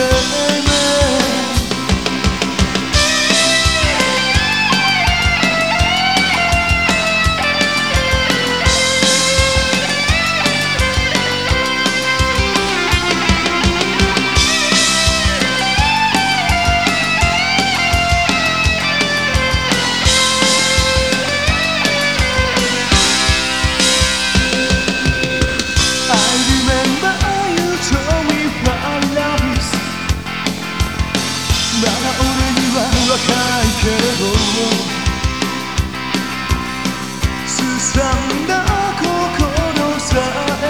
Amen. まだ俺には若いけれどすさんだ心さえ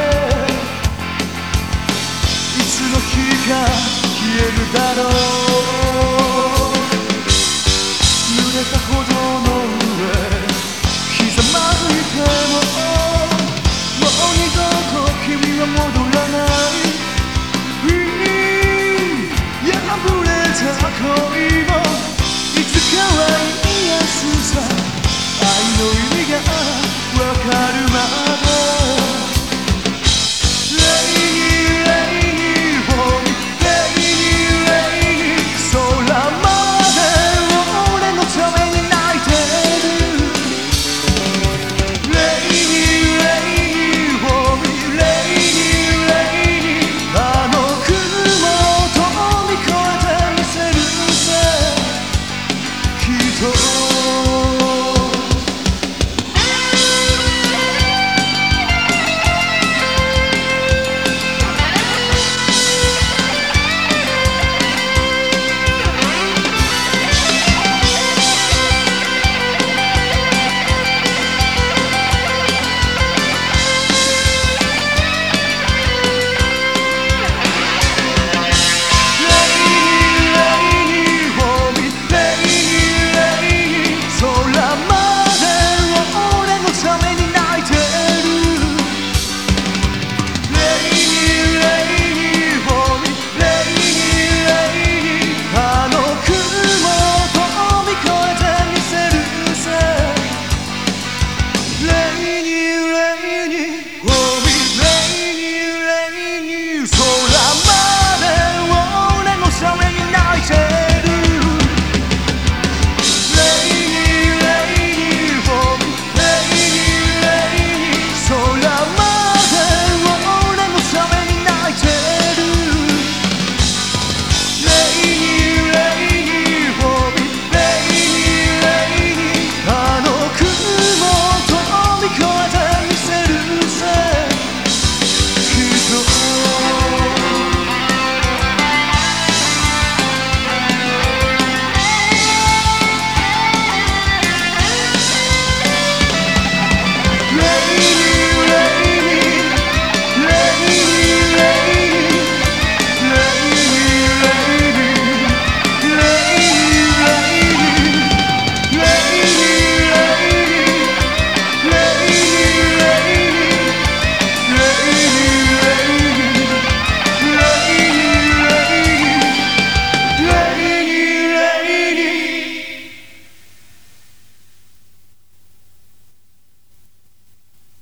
いつの日か消えるだろう濡れた星低头。